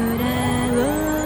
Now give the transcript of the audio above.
could ever